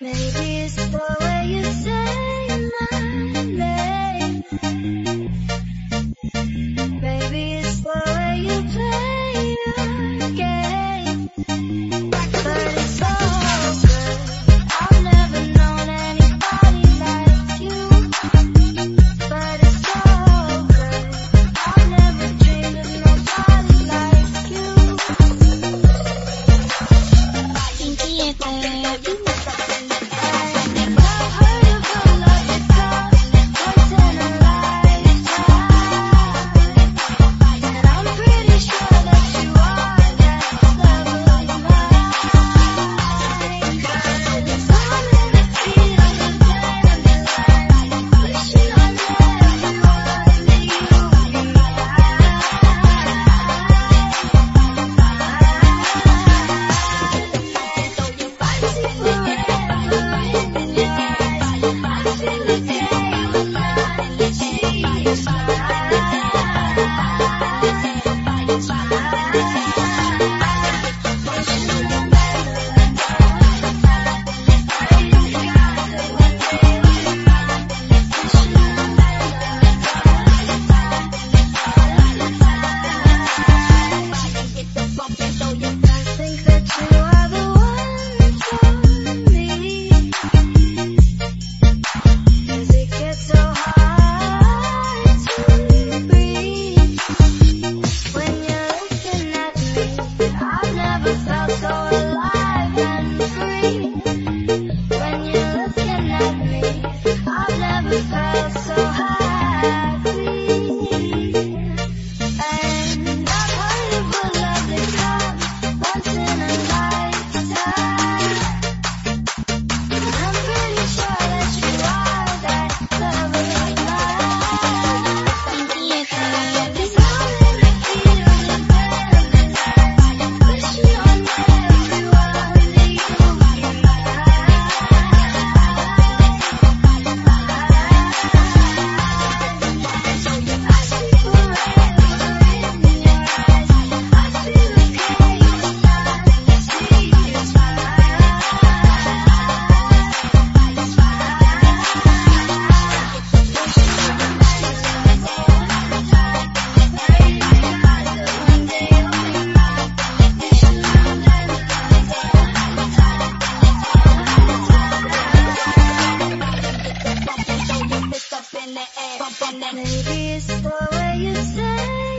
Maybe it's the Thank you. Maybe it's the way you say